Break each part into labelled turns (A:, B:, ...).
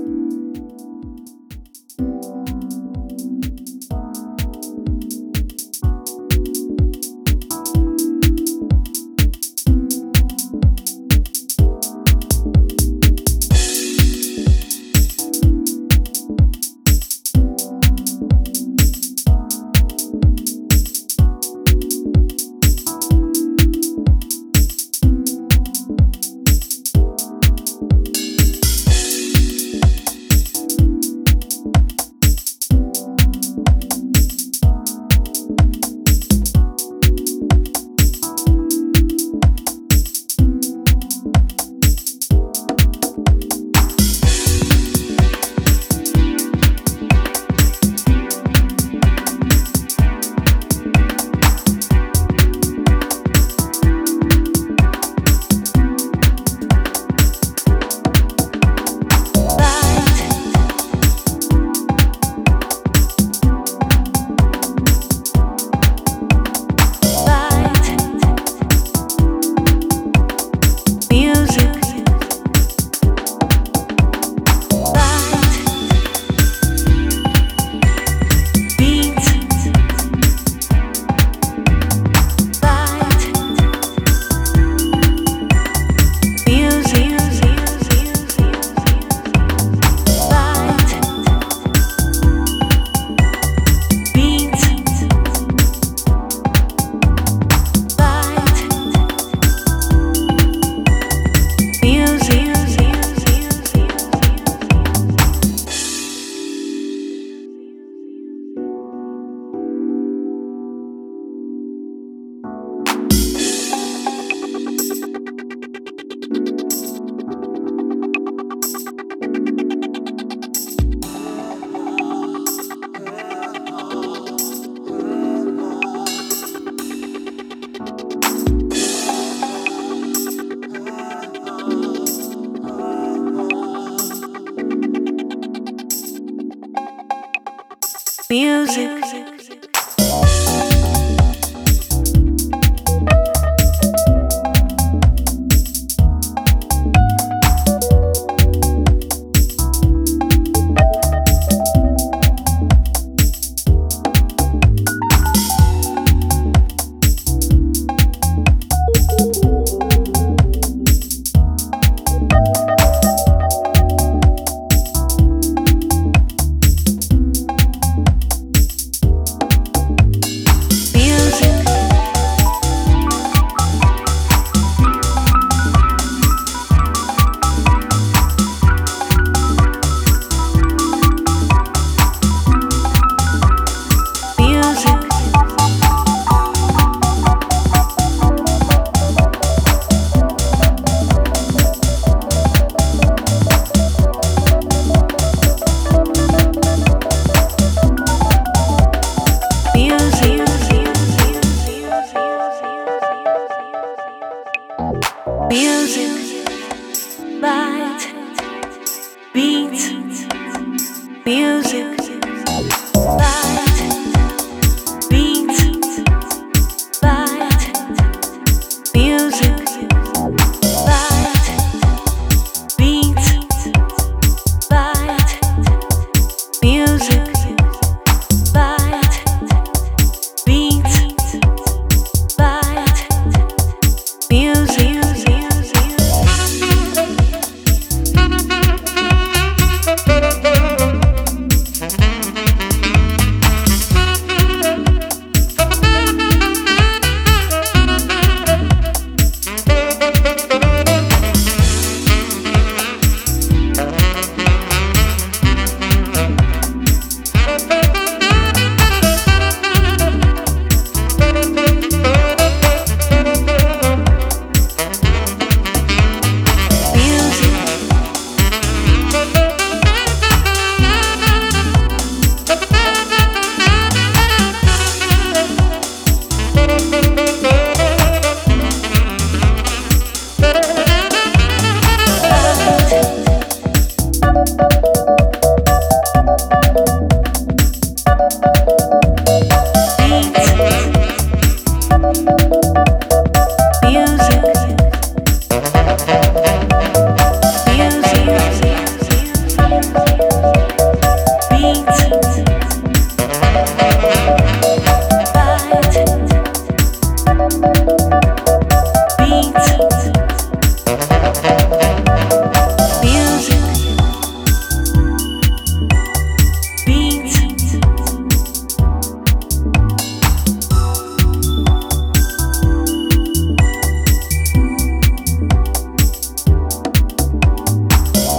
A: you music. music.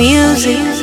A: music.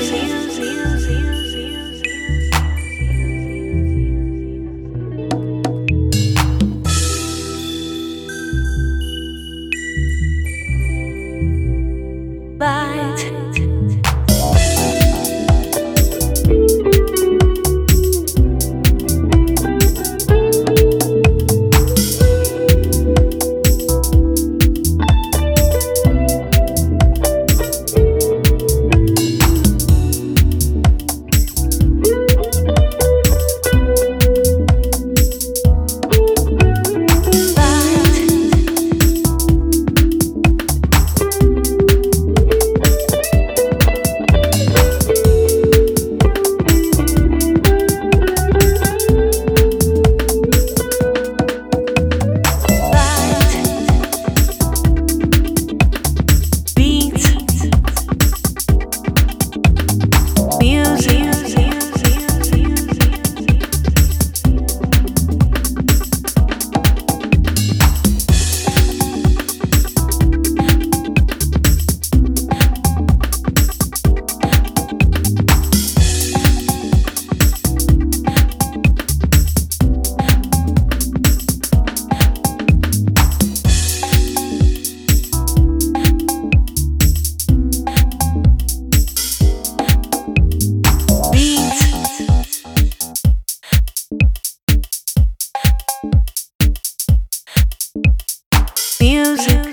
A: Bye.